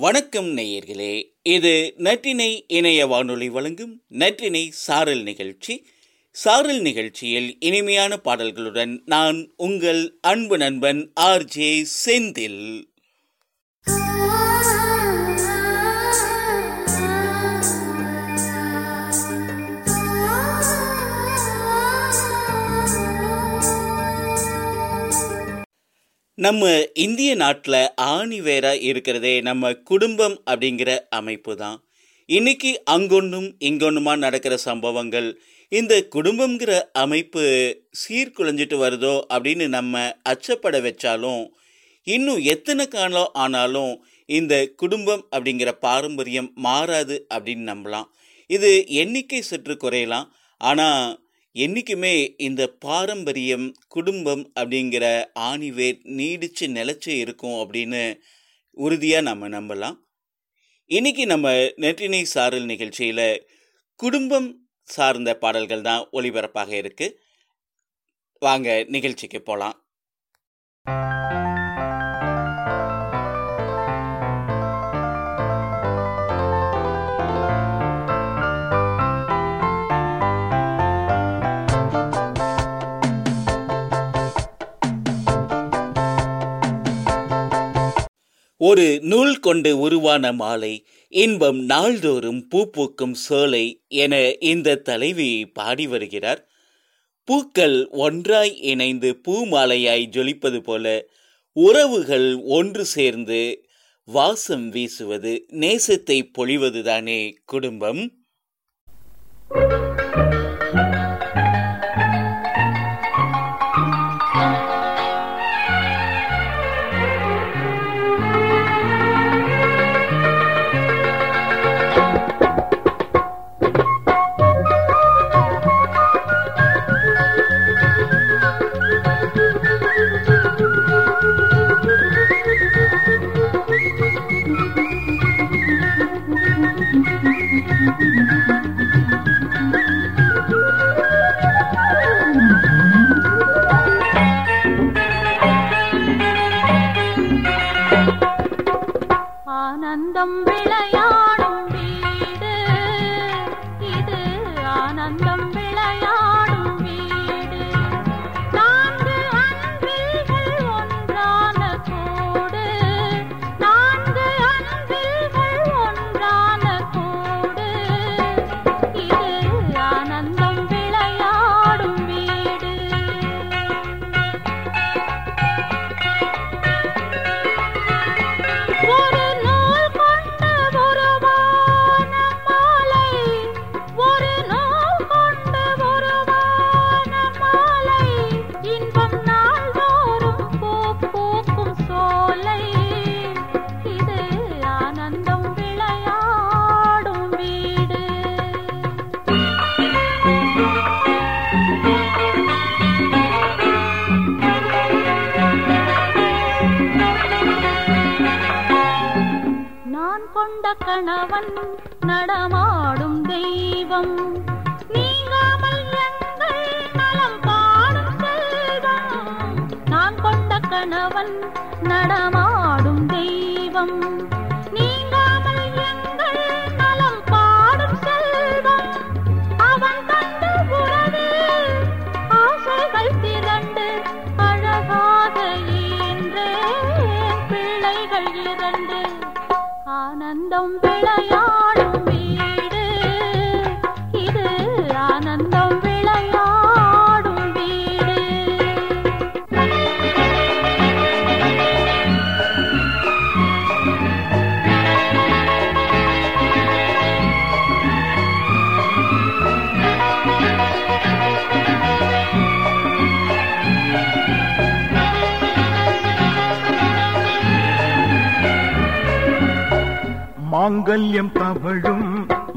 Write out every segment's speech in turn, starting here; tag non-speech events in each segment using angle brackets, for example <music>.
வணக்கம் நேயர்களே இது நற்றினை இணைய வானொலி வழங்கும் நற்றினை சாரல் நிகழ்ச்சி. சாரல் நிகழ்ச்சியில் இனிமையான பாடல்களுடன் நான் உங்கள் அன்பு நண்பன் ஆர் ஜே செந்தில். நம்ம இந்திய நாட்டில் ஆணி வேற இருக்கிறதே நம்ம குடும்பம் அப்படிங்கிற அமைப்பு தான் இன்னைக்கு அங்கொன்றும் இங்கொன்றுமா நடக்கிற சம்பவங்கள் இந்த குடும்பங்கிற அமைப்பு சீர்குலைஞ்சிட்டு வருதோ அப்படின்னு நம்ம அச்சப்பட வச்சாலும் இன்னும் எத்தனை காலம் ஆனாலும் இந்த குடும்பம் அப்படிங்கிற பாரம்பரியம் மாறாது அப்படின்னு நம்பலாம். இது எண்ணிக்கை சற்று குறையலாம். ஆனால் என்றைக்குமே இந்த பாரம்பரியம் குடும்பம் அப்படிங்கிற ஆணிவேர் நீடிச்சு நிலச்சி இருக்கும் அப்படின்னு உறுதியாக நம்ம நம்பலாம். இன்னைக்கு நம்ம நெற்றினை சாரல் நிகழ்ச்சியில் குடும்பம் சார்ந்த பாடல்கள் தான் ஒளிபரப்பாக இருக்குது வாங்க நிகழ்ச்சிக்கு போகலாம் ஒரு நூல் கொண்டு உருவான மாலை இன்பம் நாள்தோறும் பூ பூக்கும் சோலை என இந்த தலைவி பாடி வருகிறார். பூக்கள் ஒன்றாய் இணைந்து பூ மாலையாய் ஜொலிப்பது போல உறவுகள் ஒன்று சேர்ந்து வாசம் வீசுவது நேசத்தை பொழிவதுதானே குடும்பம். ஆனந்தம்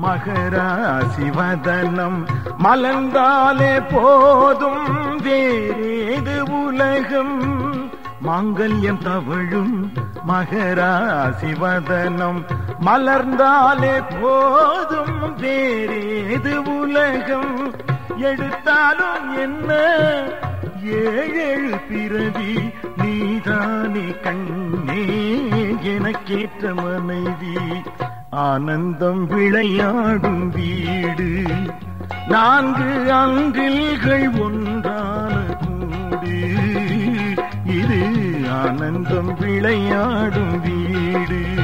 மகராசிவதனம் மலர்ந்தாலே போதும் வேறேது உலகம். மாங்கல்யம் தவழும் மகராசிவதனம் மலர்ந்தாலே போதும் வேறேது உலகம். எடுத்தாலும் என்ன? ஏழு பிறவி நீதானே கண்ணே. எனக்கேற்ற மனைவி ஆனந்தம் விளையாடும் வீடு. நான்கு அன்றில்கள் ஒன்றான கூடு. இது ஆனந்தம் விளையாடும் வீடு.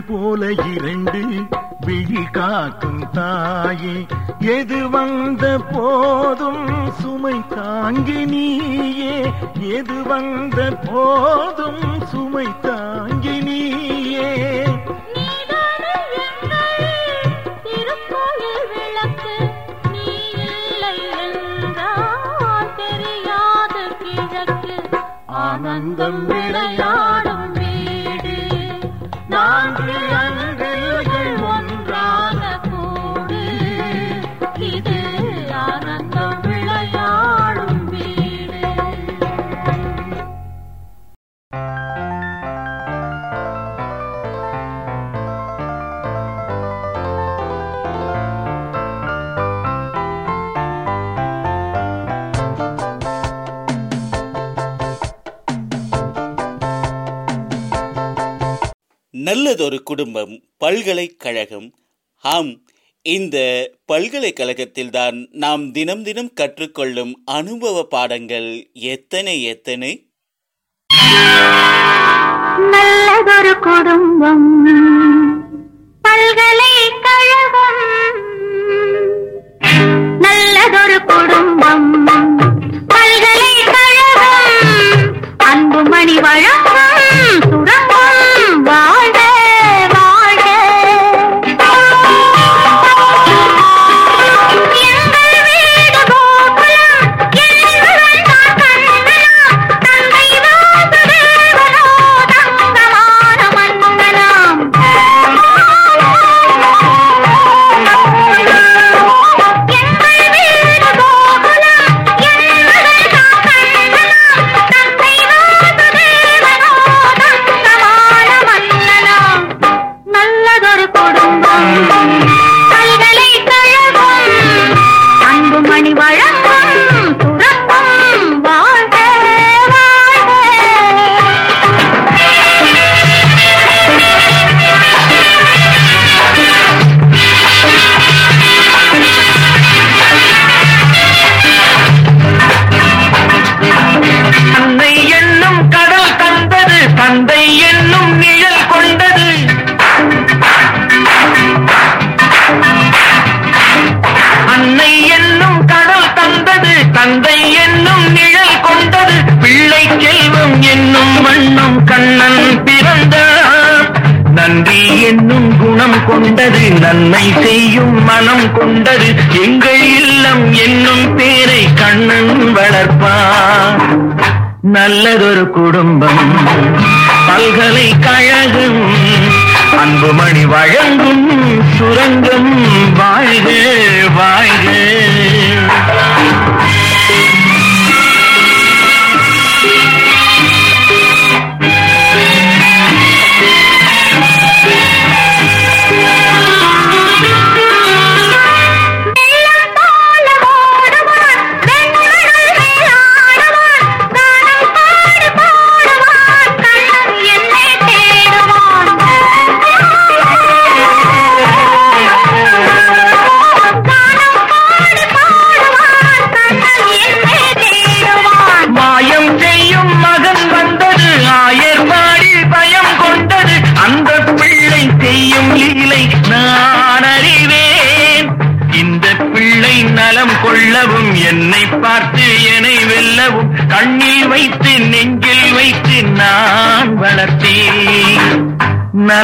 போல இரண்டு விழி காக்கும் தாயே. எது வந்த போதும் சுமை தாங்கி நீயே. எது வந்த போதும் சுமை தாங்கி நீயே. ஆனந்தம் விளையா நல்லதொரு குடும்பம் பல்கலைக்கழகம். ஆம் இந்த பல்கலைக்கழகத்தில்தான் நாம் தினம் தினம் கற்றுக்கொள்ளும் அனுபவ பாடங்கள் எத்தனை எத்தனை? நல்லதொரு குடும்பம் பல்கலைக்கழகம்.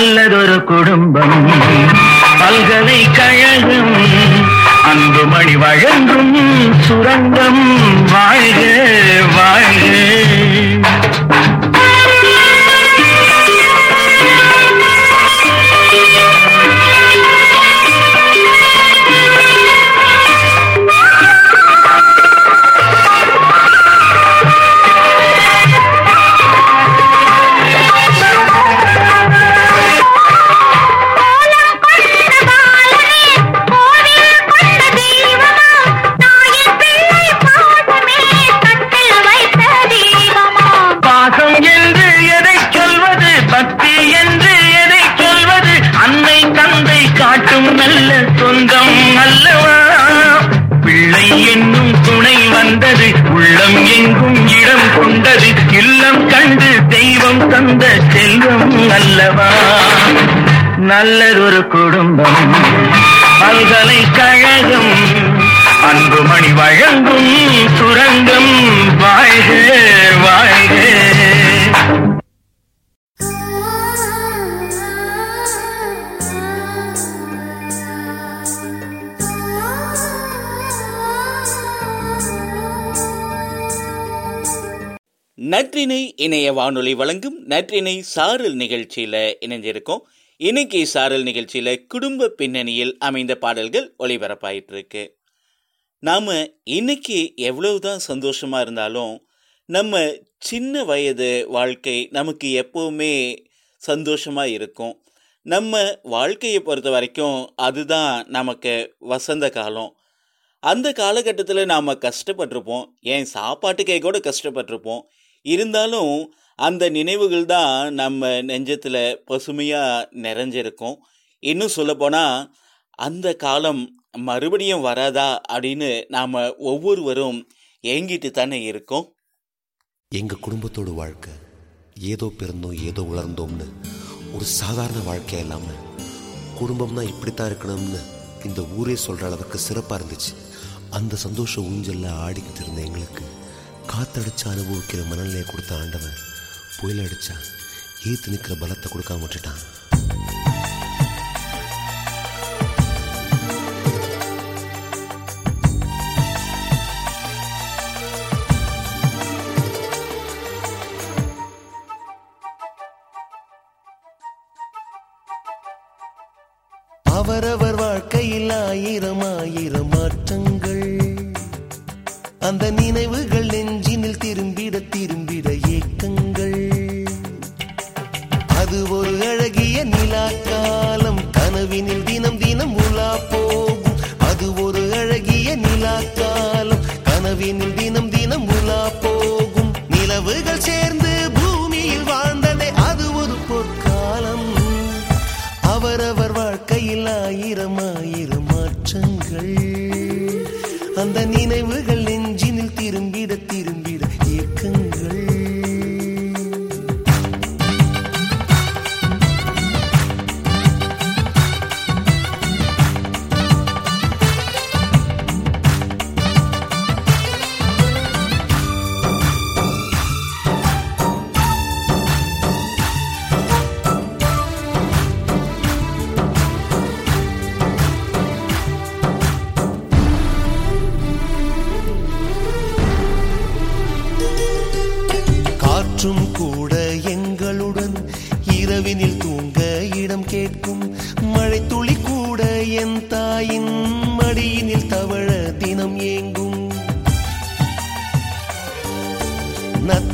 நல்லதொரு குடும்பம். பல்கலைக்கழகம் அன்புமணி வழங்கும் சுரங்கம் வாழ்க வானொலி வழங்கும் நற்றினை சாரல் நிகழ்ச்சியில இணைஞ்சிருக்கோம். இன்னைக்கு சாரல் நிகழ்ச்சியில குடும்ப பின்னணியில் அமைந்த பாடல்கள் ஒளிபரப்பாயிட்டு இருக்கு நாம இன்னைக்கு எவ்வளவுதான் சந்தோஷமா இருந்தாலும் நம்ம சின்ன வயது வாழ்க்கை நமக்கு எப்பவுமே சந்தோஷமா இருக்கும். நம்ம வாழ்க்கையை பொறுத்த வரைக்கும் அதுதான் நமக்கு வசந்த காலம். அந்த காலகட்டத்தில் நாம் கஷ்டப்பட்டிருப்போம். ஏன் சாப்பாட்டுக்கே கூட கஷ்டப்பட்டிருப்போம். இருந்தாலும் அந்த நினைவுகள் தான் நம்ம நெஞ்சத்தில் பசுமையாக நிறைஞ்சிருக்கும். இன்னும் சொல்லப்போனால் அந்த காலம் மறுபடியும் வராதா அப்படின்னு நாம் ஒவ்வொருவரும் ஏங்கிட்டு தானே இருக்கோம். எங்கள் குடும்பத்தோட வாழ்க்கை ஏதோ பிறந்தோம் ஏதோ வளர்ந்தோம்னு ஒரு சாதாரண வாழ்க்கை இல்லாமல் குடும்பம்னா இப்படித்தான் இருக்கணும்னு இந்த ஊரே சொல்கிற அளவுக்கு சிறப்பாக இருந்துச்சு. அந்த சந்தோஷ ஊஞ்சலில் ஆடிக்கிட்டு இருந்த எங்களுக்கு காத்தடிச்சு அனுபவிக்கிற மனநிலையை கொடுத்த ஆண்டவன் புயல் அடிச்சா ஏத்து நிற்கிற பலத்தை கொடுக்காம விட்டுட்டான். அவரவர் வாழ்க்கையில் ஆயிரம் ஆயிரம் மாற்றங்கள் அந்த நினைவுகள்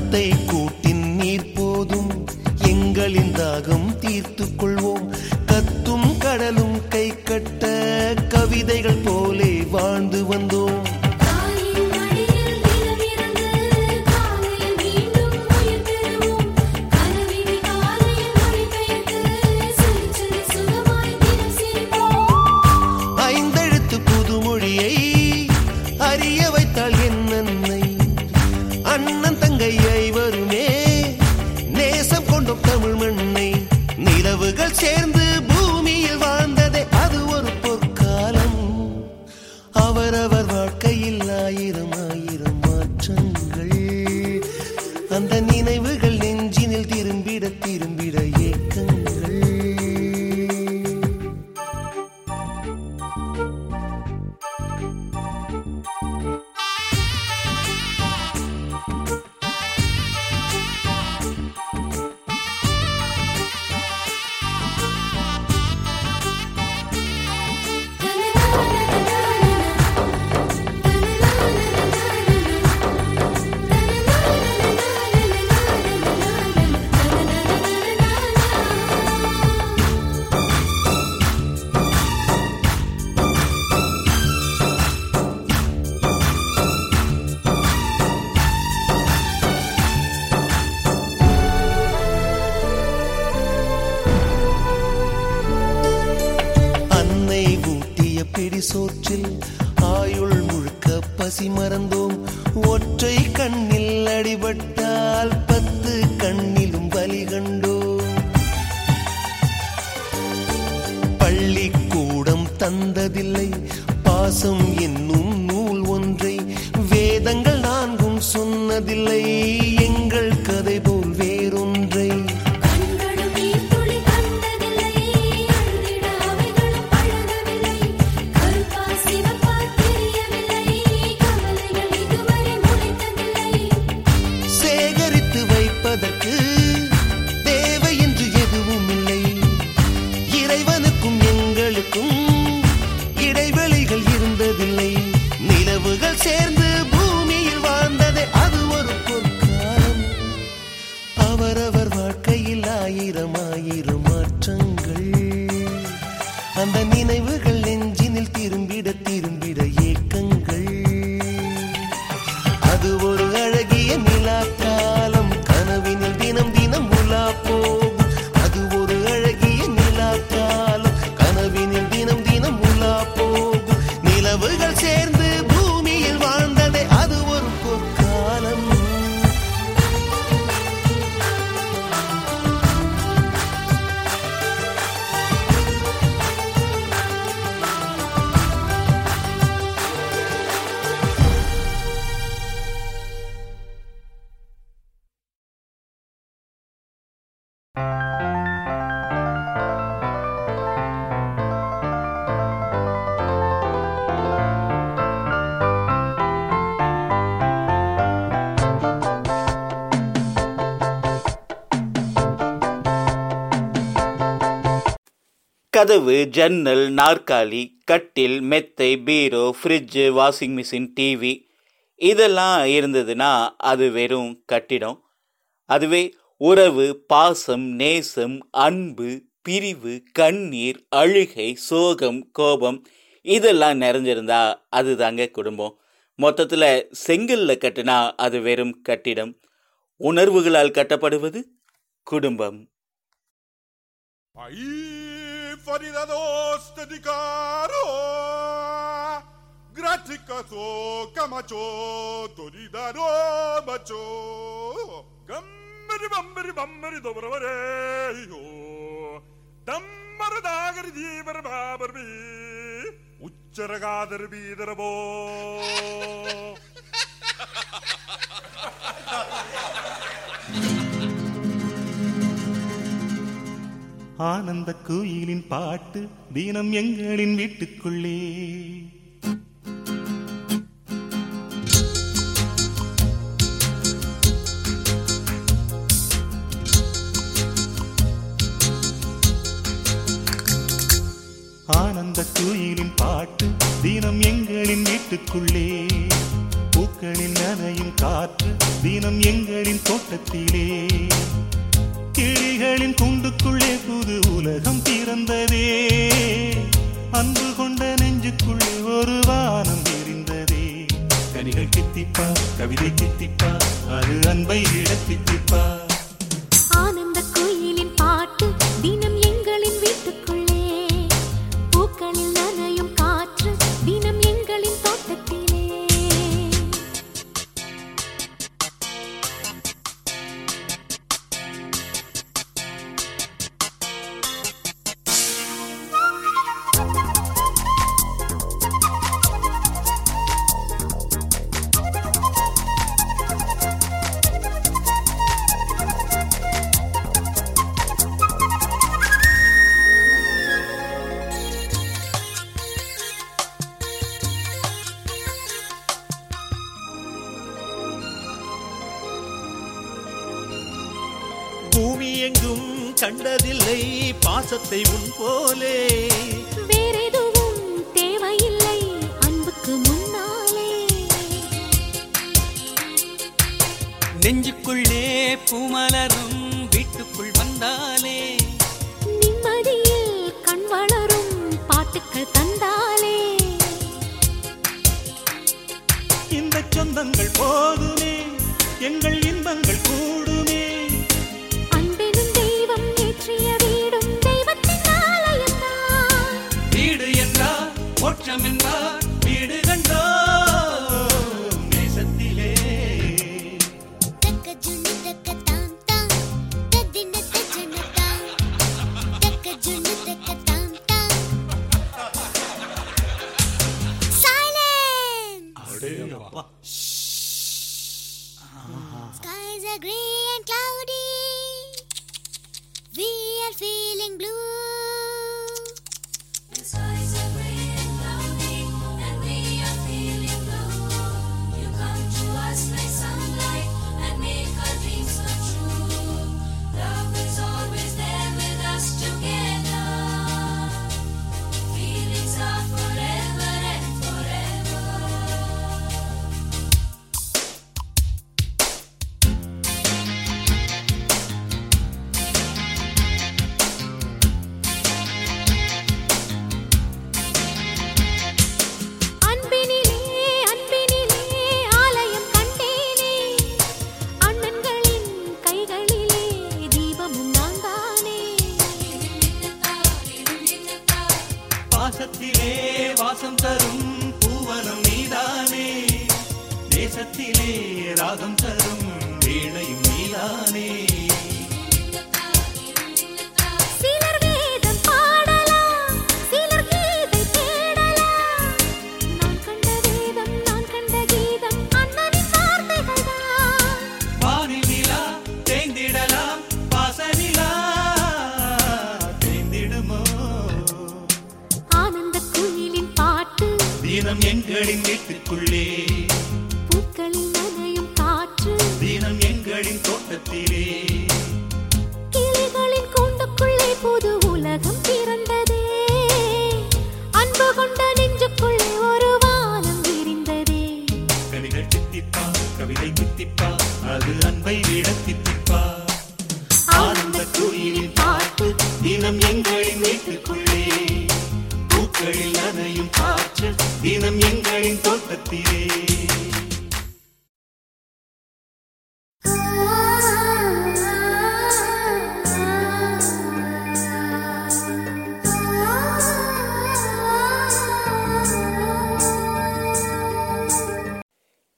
நத்தை கதவு ஜன்னல் நாற்காலி கட்டில் மெத்தை பீரோ ஃப்ரிட்ஜு வாஷிங் மிஷின் டிவி இதெல்லாம் இருந்ததுன்னா அது வெறும் கட்டிடம். அதுவே உறவு பாசம் நேசம் அன்பு பிரிவு கண்ணீர் அழுகை சோகம் கோபம் இதெல்லாம் நிறைஞ்சிருந்தா அதுதாங்க குடும்பம். மொத்தத்தில் செங்கல்ல கட்டினா அது வெறும் கட்டிடம். உணர்வுகளால் கட்டப்படுவது குடும்பம். ஐ Faridados te dicaro Graticazo camacho Toridaro macho Gambari bambari bambari dobravareo Dammara dagari di barbabarbi Ucceragader bidarbo Ha <laughs> ha ha ha ha! ஆனந்த கோயிலின் பாட்டு தீனம் எங்களின் வீட்டுக்குள்ளே.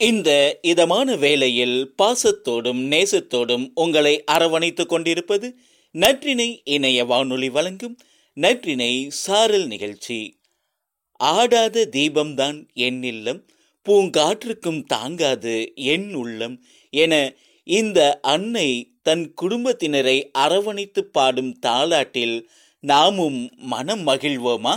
இந்த இதமான வேளையில் பாசத்தோடும் நேசத்தோடும் உங்களை அரவணைத்துக் கொண்டிருப்பது நற்றினை இணைய வானொலி வழங்கும் நற்றினை சாரல் நிகழ்ச்சி. ஆடாத தீபம்தான் என் இல்லம் பூங்காற்றுக்கும் தாங்காது என் உள்ளம் என இந்த அன்னை தன் குடும்பத்தினரை அரவணைத்து பாடும் தாளாட்டில் நாமும் மனம் மகிழ்வோமா?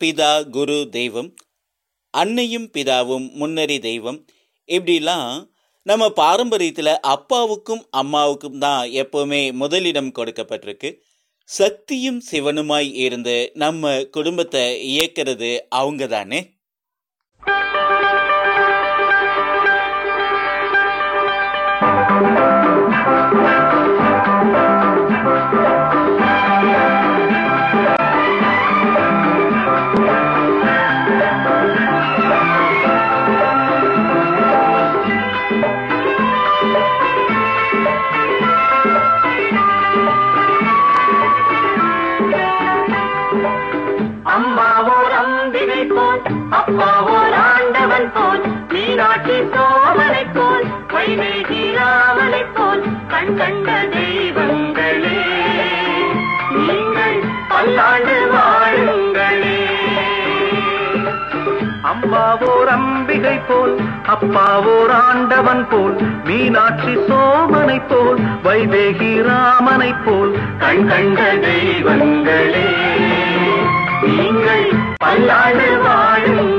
பிதா குரு தெய்வம் அன்னையும் பிதாவும் முன்னறி தெய்வம். இப்படிலாம் நம்ம பாரம்பரியத்தில் அப்பாவுக்கும் அம்மாவுக்கும் தான் எப்போவுமே முதலிடம் கொடுக்கப்பட்டிருக்கு. சக்தியும் சிவனுமாய் இருந்து நம்ம குடும்பத்தை இயக்கிறது அவங்க தானே அம்மாவோர் அம்பிகை போல் அப்பாவோர் ஆண்டவன் போல் மீனாட்சி சோமனை போல் வைதேகி ராமனை போல். கண் கண்ட தெய்வங்களே நீங்கள் பல்லாண்டு வாழும்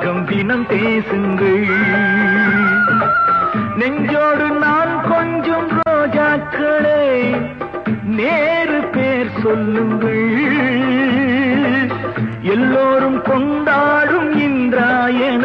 தியாகம் தினம் பேசுங்கள். நெஞ்சோடு நான் கொஞ்சம் ரோஜாக்களே நேரு பேர் சொல்லுங்கள். எல்லோரும் கொண்டாடும் இன்றாயன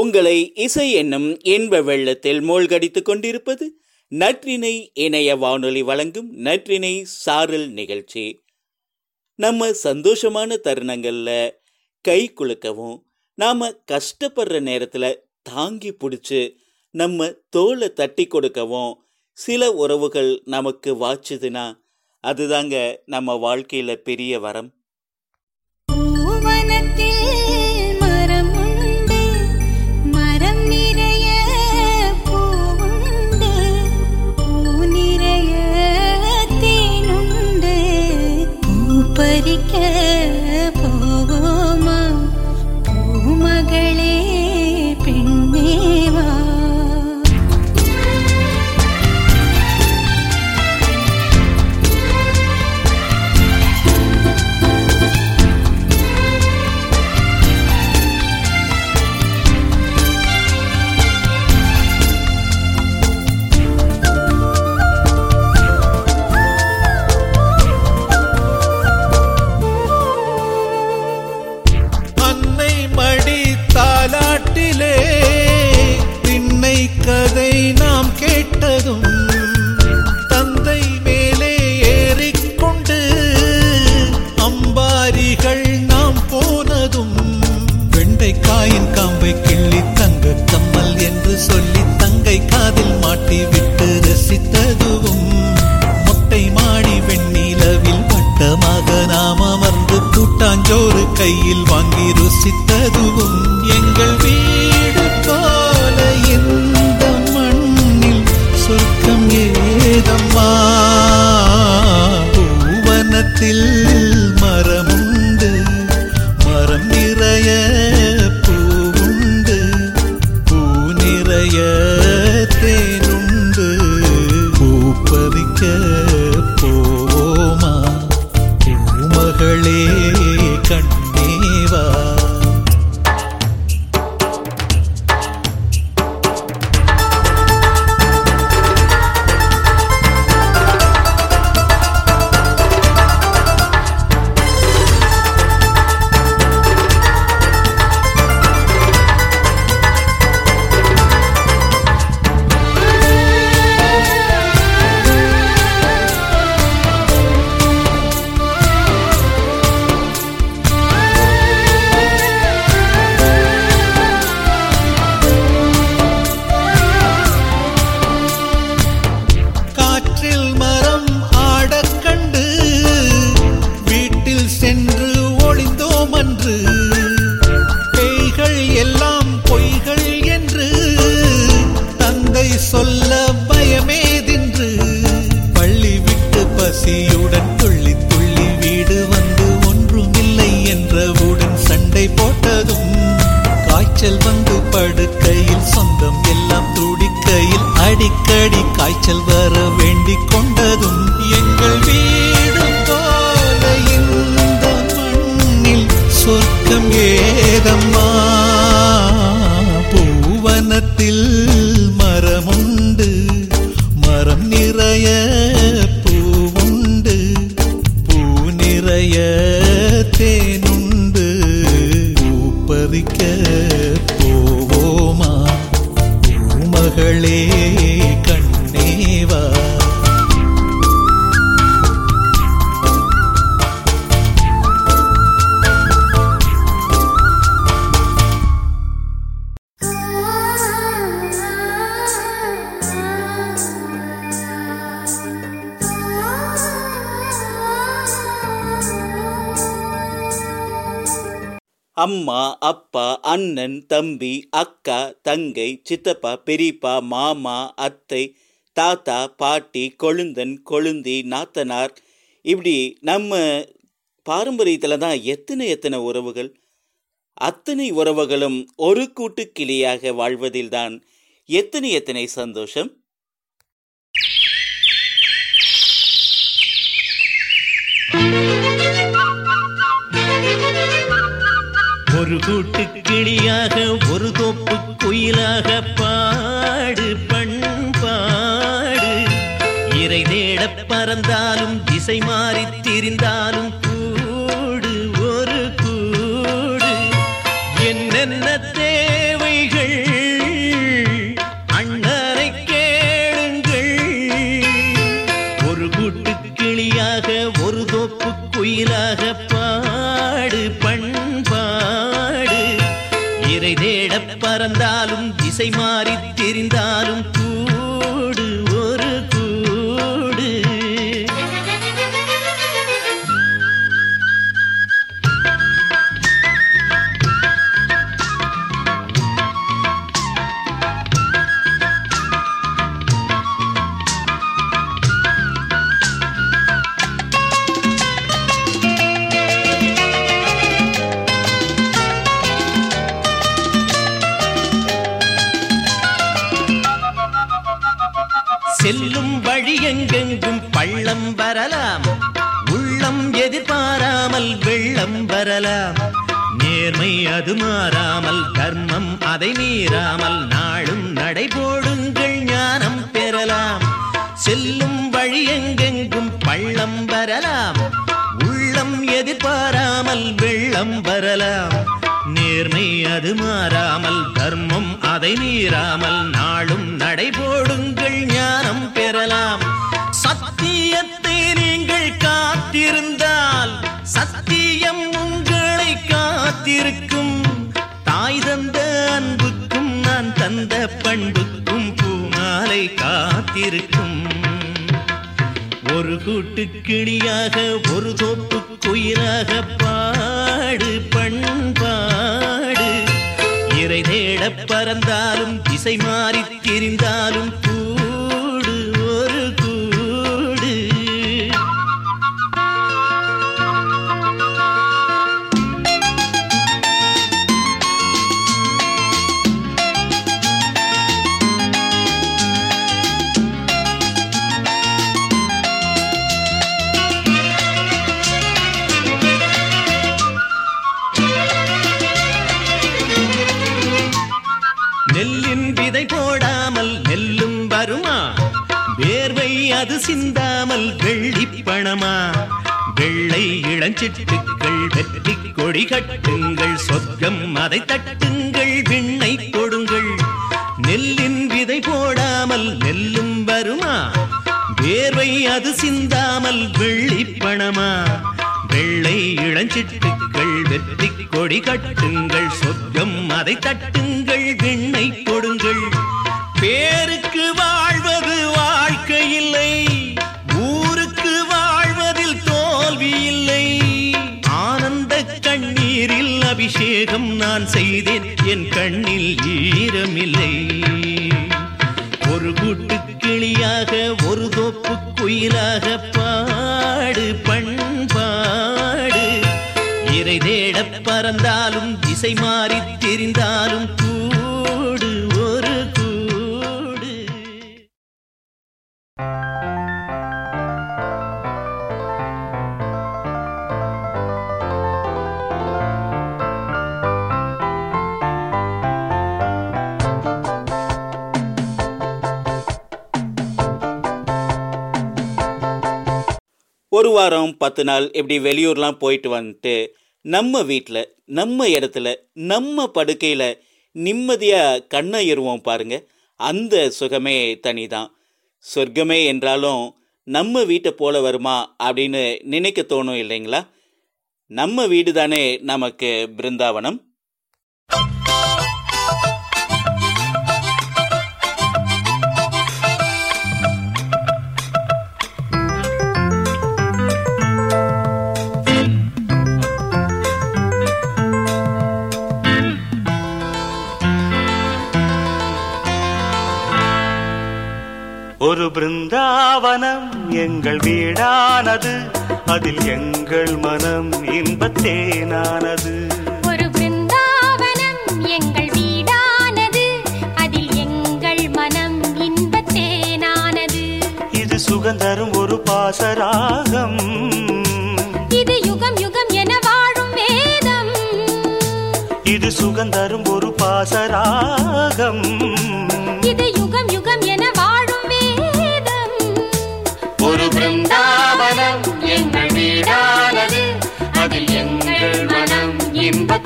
உங்களை இசை என்னும் இன்ப வெள்ளத்தில் மூழ்கடித்துக் கொண்டிருப்பது நற்றினை இணைய வானொலி வழங்கும் நற்றினை சாரல் நிகழ்ச்சி. நம்ம சந்தோஷமான தருணங்களில் கை குலுக்கவும் நாம் கஷ்டப்படுற நேரத்தில் தாங்கி பிடிச்சி நம்ம தோலை தட்டி கொடுக்கவும் சில உறவுகள் நமக்கு வாச்சுதுன்னா அதுதாங்க நம்ம வாழ்க்கையில் பெரிய வரம். சிரிக்க அண்ணன் தம்பி அக்கா தங்கை சித்தப்பா பெரியப்பா மாமா அத்தை தாத்தா பாட்டி கொழுந்தன் கொழுந்தி நாத்தனார். இப்படி நம்ம பாரம்பரியத்தில் தான் எத்தனை எத்தனை உறவுகள்? அத்தனை உறவுகளும் ஒரு கூட்டு கிளியாக வாழ்வதில்தான் எத்தனை எத்தனை சந்தோஷம்? ஒரு கூட்டு கிளியாக ஒரு தோப்பு குயிலாக பாடு பண்பாடு இறை தேட பறந்தாலும் திசை மாறி திரிந்தாலும் கூடு ஒரு கூடு. என்னென்ன தேவைகள்? அண்ணனை கேளுங்கள். ஒரு கூட்டு கிளியாக ஒரு தோப்பு குயிலாக தேடப் பறந்தாலும் திசை மாறி எங்கெங்கும் பள்ளம் வரலாம். உள்ளம் எதிர்பாராமல் வெள்ளம் வரலாம். நேர்மை அது மாறாமல் தர்மம் அதை மீறாமல் நாளும் நடைபோடுங்கள் ஞானம் பெறலாம். செல்லும் வழி எங்கெங்கும் பள்ளம் வரலாம். உள்ளம் எதிர்பாராமல் வெள்ளம் வரலாம். நேர்மை அது மாறாமல் தர்மம் அதை மீறாமல் நாளும் நடைபோடுங்கள் ஞானம் பெறலாம். சத்தியத்தை நீங்கள் காத்திருந்தால் சத்தியம் உங்களை காத்திருக்கும். தாய் தந்த அன்புக்கும் நான் தந்த பண்புக்கும் பூமாலை காத்திருக்கும். ஒரு கூட்டு கிளியாக ஒரு தோப்பு குயிலாக பாடு பண்பாடு. இறை தேட பறந்தாலும் திசை மாறி திரிந்தாலும் வெள்ளிப் வெள்ளை இளஞ்சிட்டுக்கள் வெற்றி கொடி கட்டுங்கள் சொர்க்கம் அதை தட்டுங்கள் விண்ணை கொடுங்கள். நெல்லின் விதை போடாமல் நெல்லும் வருமா? வேர்வை அது சிந்தாமல் வெள்ளி பணமா? வெள்ளை இளஞ்சிட்டுக்கள் வெற்றி கொடி கட்டுங்கள் சொர்க்கம் அதை தட்டுங்கள் விண்ணை கொடுங்கள். பேருக்கு வாழ்வது வாழ்க்கை இல்லை அபிஷேகம் நான் செய்தேன். என் கண்ணில் ஈரமில்லை. ஒரு கூட்டு கிளியாக ஒரு தோப்பு குயிலாக பாடு பண்பாடு. இறை தேட பறந்தாலும் திசை மாறித் தெரிந்தாலும் ஒரு வாரம் பத்து நாள் இப்படி வெளியூர்லாம் போயிட்டு வந்துட்டு நம்ம வீட்டில் நம்ம இடத்துல நம்ம படுக்கையில் நிம்மதியாக கண்ணயிருவோம் பாருங்க. அந்த சுகமே தனி தான் சொர்க்கமே என்றாலும் நம்ம வீட்டை போல வருமா அப்படின்னு நினைக்க தோணும் இல்லைங்களா? நம்ம வீடு தானே நமக்கு பிருந்தாவனம். ஒரு பிருந்தாவனம் எங்கள் வீடானது அதில் எங்கள் மனம் இன்பத்தேனானது. ஒரு பிருந்தாவனம் எங்கள் வீடானது அதில் எங்கள் மனம் இன்பத்தேனானது. இது சுகந்தரும் ஒரு பாசராகம். இது யுகம் யுகம் என வாழும் வேதம். இது சுகந்தரும் ஒரு பாசராகம்.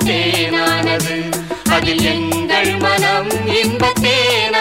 இன்பத்தேனானது. அதில் எங்கள் மனம் இன்பத்தேனானது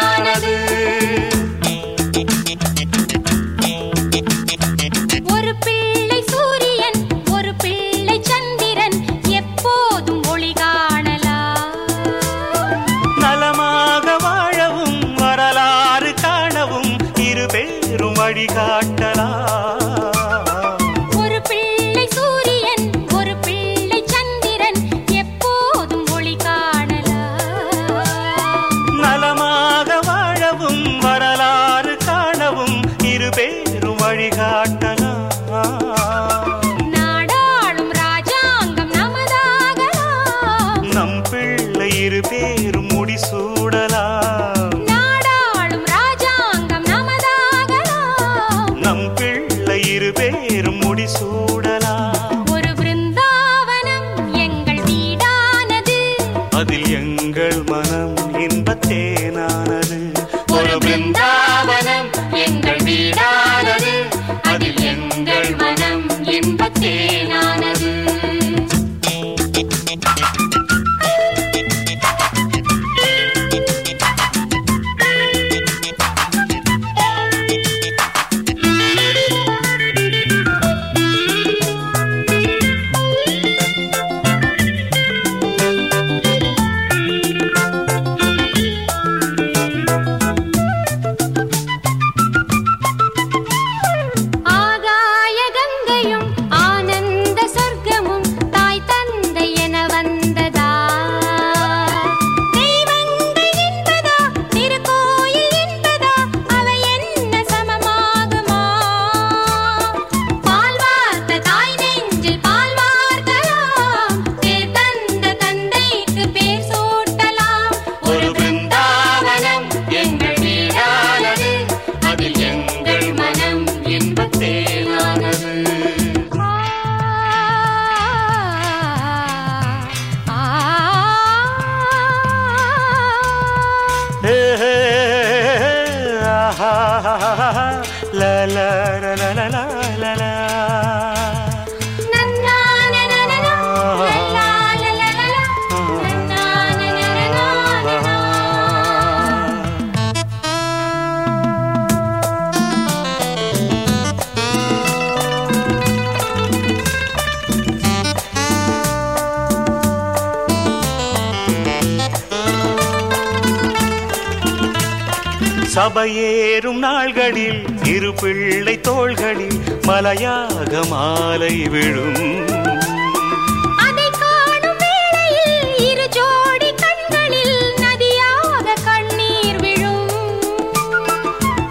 சபையேறும் நாள்களில் இரு பிள்ளை தோள்களில் மலையாக மாலை விழும்.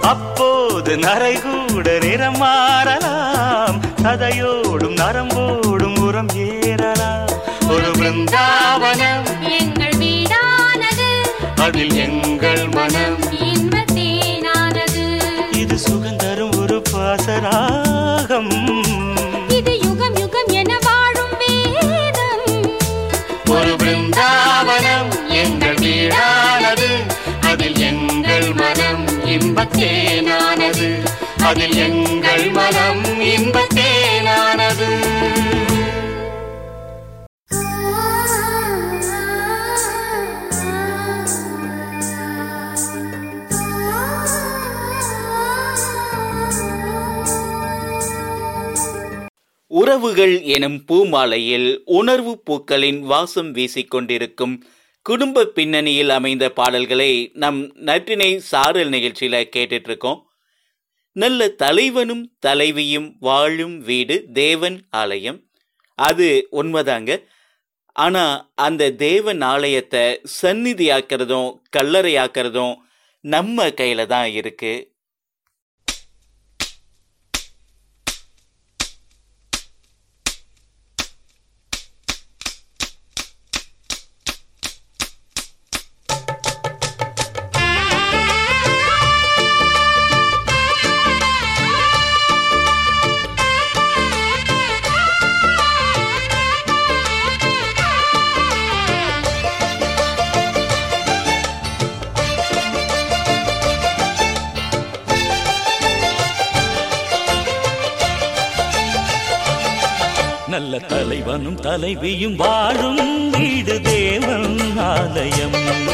அப்போது நரைகூட நிறம் மாறலாம். சதையோடும் நரம்போடும் உரம் ஏறலாம். ஒரு பிருந்தாவனம் எங்கள் வீடானது. அதில் எங்கள் மனம் ஒரு பாசராகம் இது யுகம் யுகம் என வாழும் வேதம். ஒரு பிருந்தாவனம் எங்கள் வீடானது. அதில் எங்கள் மனம் இன்பத்தேனானது. அதில் எங்கள் மனம் உறவுகள் எனும் பூமாலையில் உணர்வு பூக்களின் வாசம் வீசிக்கொண்டிருக்கும் குடும்ப பின்னணியில் அமைந்த பாடல்களை நம் நற்றினை சாரல் நிகழ்ச்சியில கேட்டுட்டு இருக்கோம் நல்ல தலைவனும் தலைவியும் வாழும் வீடு தேவன் ஆலயம். அது உண்மைதாங்க. ஆனா அந்த தேவன் ஆலயத்தை சந்நிதியாக்குறதும் கல்லறையாக்குறதும் நம்ம கையில தான் இருக்கு. நல்ல தலைவனும் தலைவியும் வாழும் வீடு தேவன் ஆலயம்.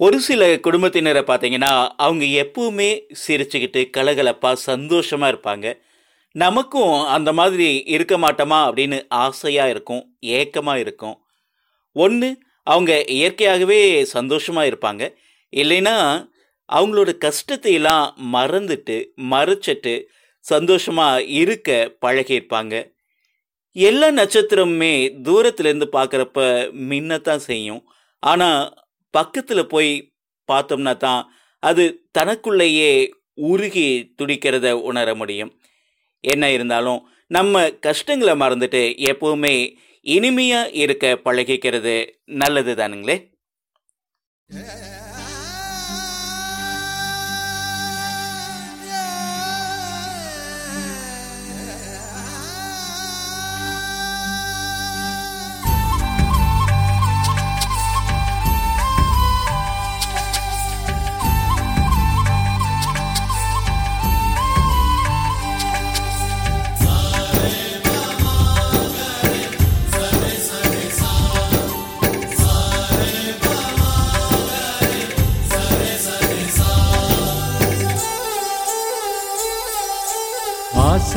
ஒரு சில குடும்பத்தினரை பார்த்தீங்கன்னா அவங்க எப்பவுமே சிரிச்சுக்கிட்டு கலகலப்பாக சந்தோஷமாக இருப்பாங்க. நமக்கும் அந்த மாதிரி இருக்க மாட்டோமா அப்படின்னு ஆசையாக இருக்கும் ஏக்கமாக இருக்கும். ஒன்று அவங்க இயற்கையாகவே சந்தோஷமாக இருப்பாங்க. இல்லைன்னா அவங்களோட கஷ்டத்தையெல்லாம் மறந்துட்டு மறைச்சிட்டு சந்தோஷமாக இருக்க பழகியிருப்பாங்க. எல்லா நட்சத்திரமுமே தூரத்துலேருந்து பார்க்குறப்ப மின்னத்தான் செய்யும். ஆனால் பக்கத்தில் போய் பார்த்தோம்னா தான் அது தனக்குள்ளேயே உருகி துடிக்கிறத உணர முடியும். என்ன இருந்தாலும் நம்ம கஷ்டங்களை மறந்துட்டு எப்பவுமே இனிமையாக இருக்க பழகிக்கிறது நல்லது தானுங்களே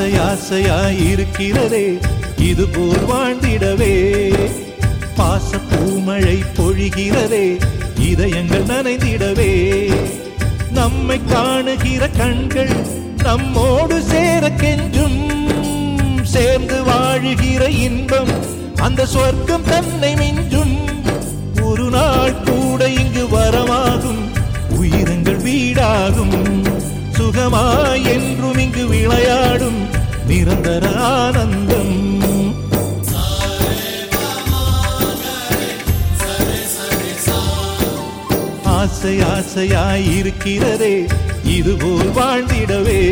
ஆசை ஆசையாய் இருக்கிறதே இது போல் வாழ்ந்திடவே. பாச பூமழை பொழிகிறதே இதயங்கள் நனைந்திடவே. நம்மை காணுகிற கண்கள் நம்மோடு சேர கெஞ்சும் சேர்ந்து வாழுகிற இன்பம் அந்த சொர்க்கம் தன்னை மிஞ்சும் ஒரு நாள் கூட இங்கு வரமாகும் உயிரங்கள் வீடாகும். சுகமாய் என்றும் இங்கு விளையாடும் நிரந்தர ஆனந்தம் ஆசை ஆசையாய் இருக்கிறதே இதுபோல் வாழ்ந்திடவே.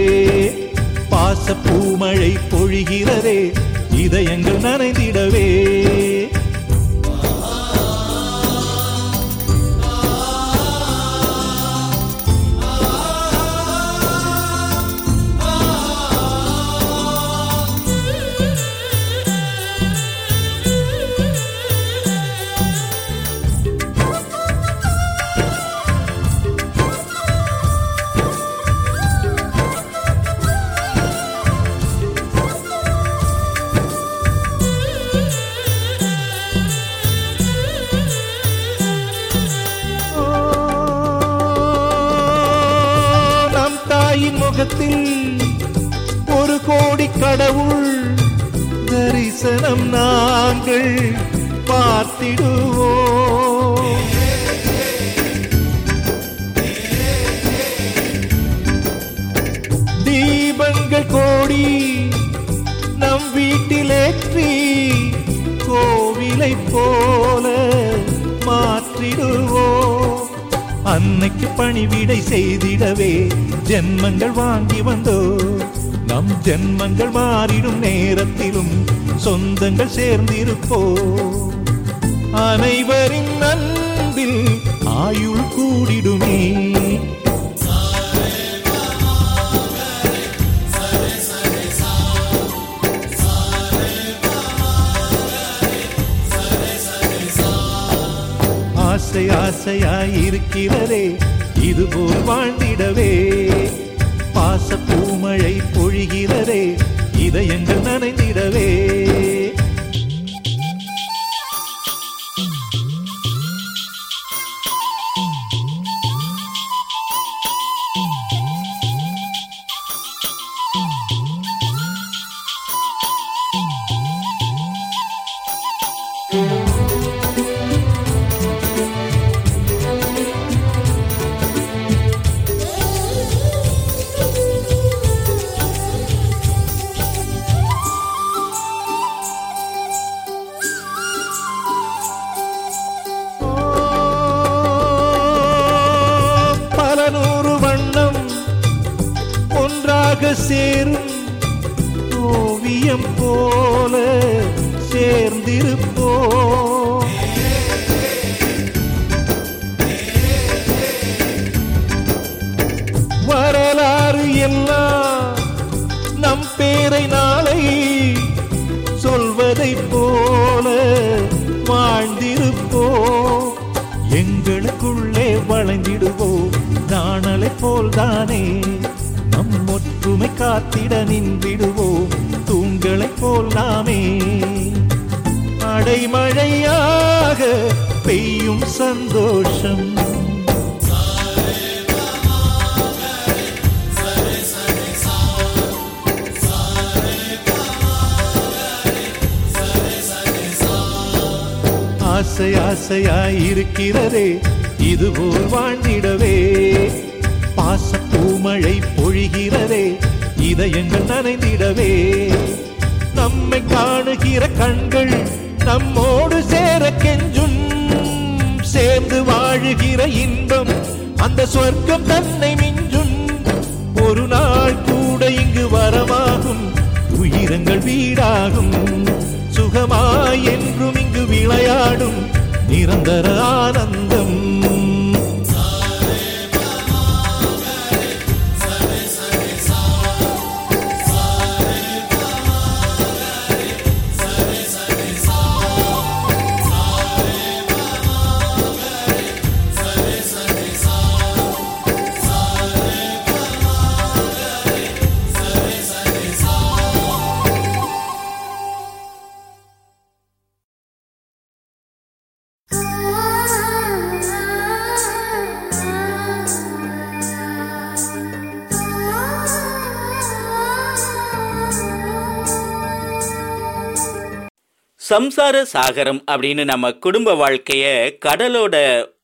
சம்சார சாகரம் அப்படின்னு நம்ம குடும்ப வாழ்க்கையை கடலோட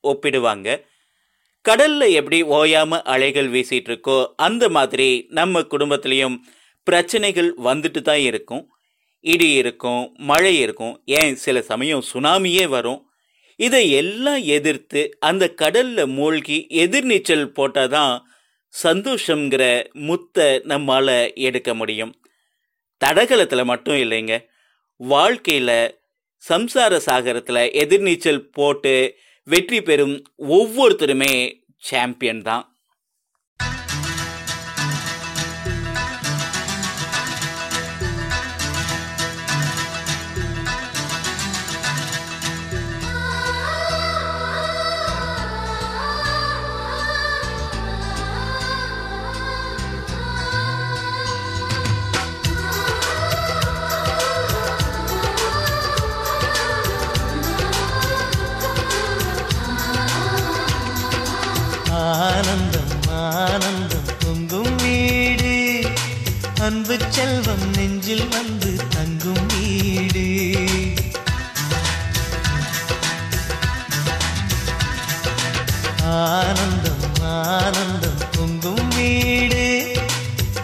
ஒப்பிடுவாங்க. கடலில் எப்படி ஓயாமல் அலைகள் வீசிகிட்டு இருக்கோ அந்த மாதிரி நம்ம குடும்பத்துலேயும் பிரச்சனைகள் வந்துட்டு தான் இருக்கும். இடி இருக்கும் மழை இருக்கும் ஏன் சில சமயம் சுனாமியே வரும். இதை எல்லாம் எதிர்த்து அந்த கடலில் மூழ்கி எதிர்நீச்சல் போட்டால் தான் சந்தோஷங்கிற முத்தை நம்மால எடுக்க முடியும். தடகளத்தில் மட்டும் இல்லைங்க. வாழ்க்கையில் சம்சார சாகரத்தில் எதிர்நீச்சல் போட்டு வெற்றி பெறும் ஒவ்வொருத்தருமே சாம்பியன் தான். செல்வம் வந்து தங்கும் வீடு. ஆனந்தம் ஆனந்தம் பொங்கும் வீடு.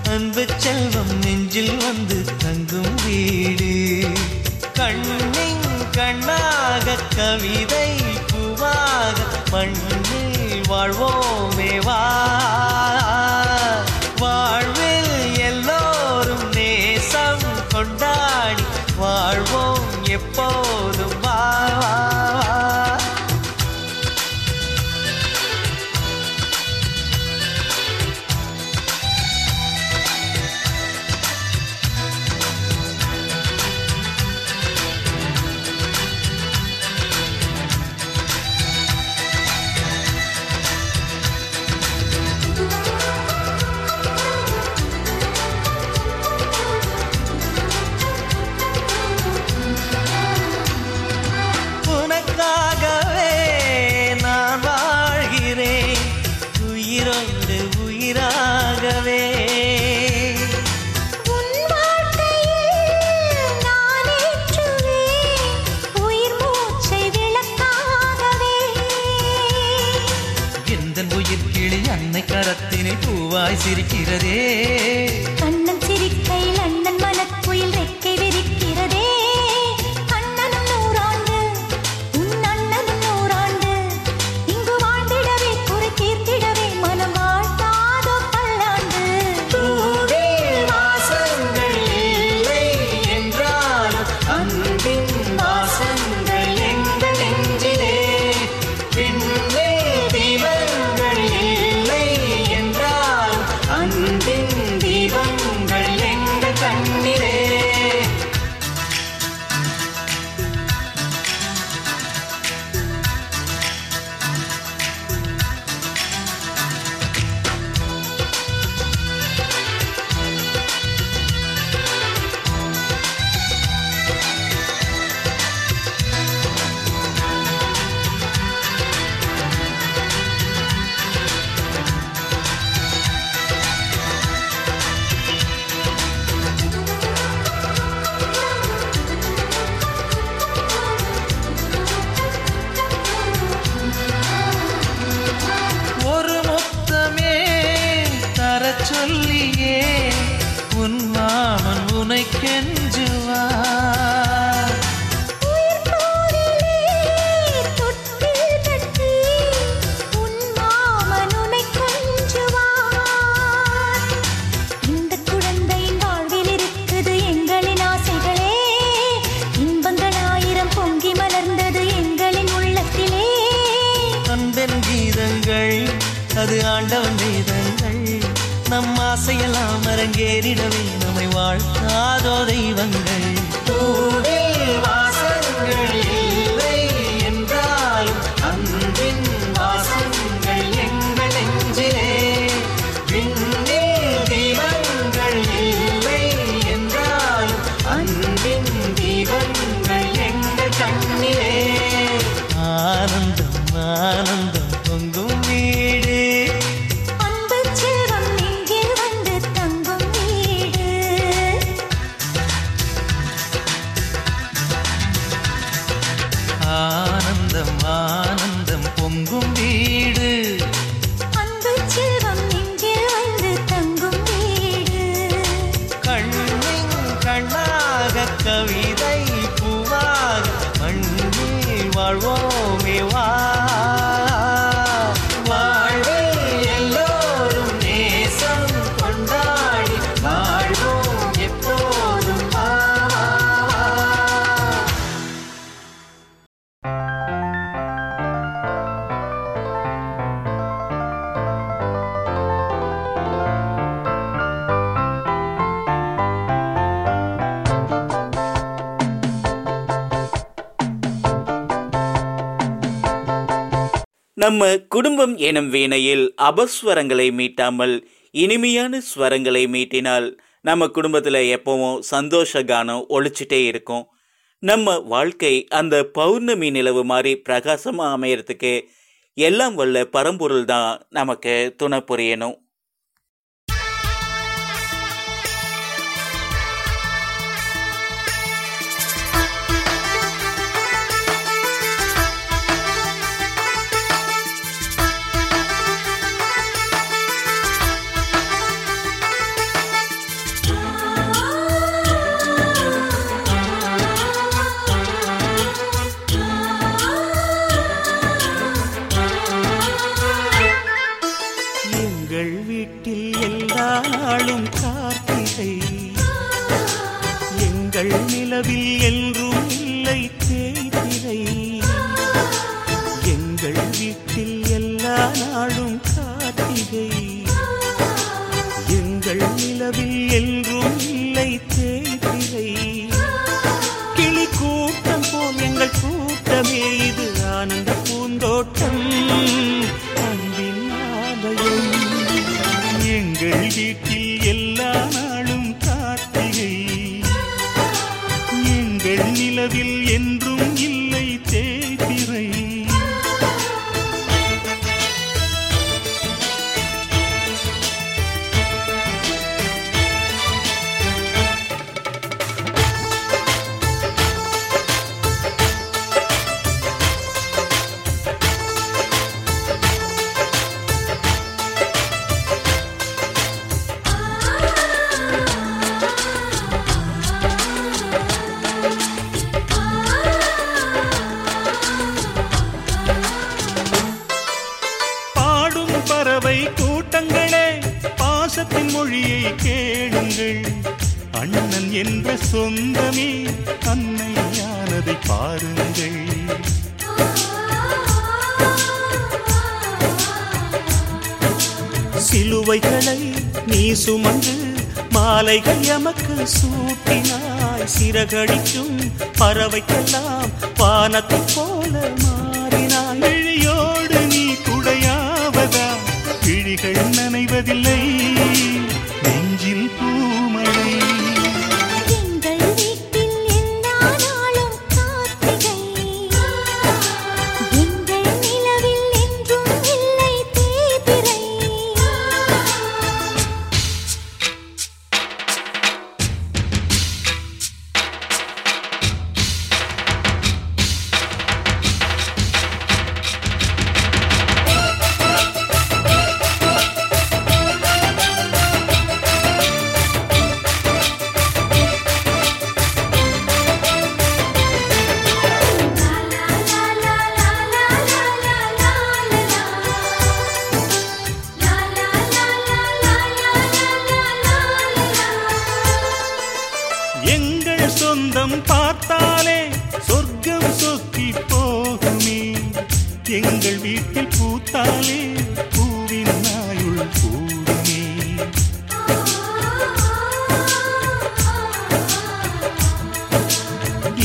அன்பு செல்வம் நெஞ்சில் வந்து தங்கும் வீடு. கண்ணின் கண்ணாக கவிதை பூவாக மண்ணில் வாழ்வோம். பூவாய் சிரிக்கிறதே. கர்வம் எனும் வீணையில் அபஸ்வரங்களை மீட்டாமல் இனிமையான ஸ்வரங்களை மீட்டினால் நம்ம குடும்பத்தில் எப்பவும் சந்தோஷ கானம் ஒழிச்சிட்டே இருக்கும். நம்ம வாழ்க்கை அந்த பௌர்ணமி நிலவு மாதிரி பிரகாசமாக அமையறதுக்கு எல்லாம் வல்ல பரம்பொருள் தான் நமக்கு துணை புரியணும். நாளும்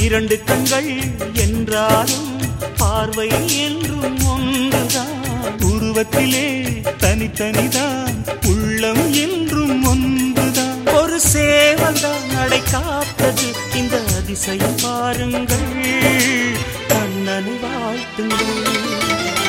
இரண்டு கண்கள் என்றாலும் பார்வை என்றும் ஒன்றுதான். உருவத்திலே தனித்தனிதான் உள்ளம் என்றும் ஒன்றுதான். ஒரு சேவல்தான் நடை காத்தது இந்த அதிசயம் பாருங்கள். கண்ணனை வாழ்த்துங்கள்.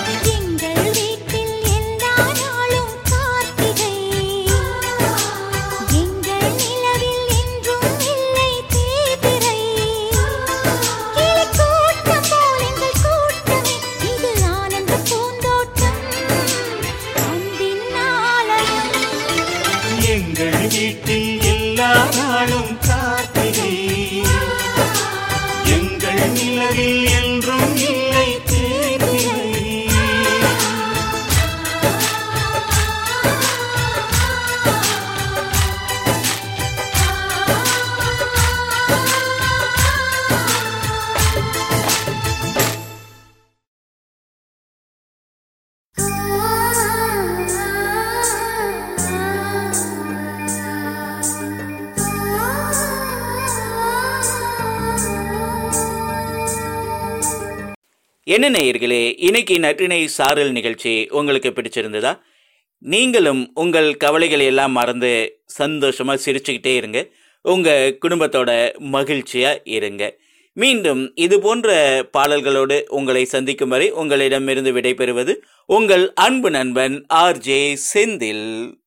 என்ன நேயர்களே இன்னைக்கு நற்றினை சாரல் நிகழ்ச்சி உங்களுக்கு பிடிச்சிருந்ததா? நீங்களும் உங்கள் கவலைகளை எல்லாம் மறந்து சந்தோஷமா சிரிச்சுக்கிட்டே இருங்க. உங்க குடும்பத்தோட மகிழ்ச்சியா இருங்க. மீண்டும் இது போன்ற பாடல்களோடு உங்களை சந்திக்கும் வரை உங்களிடமிருந்து விடைபெறுவது உங்கள் அன்பு நண்பன் ஆர்ஜே செந்தில்.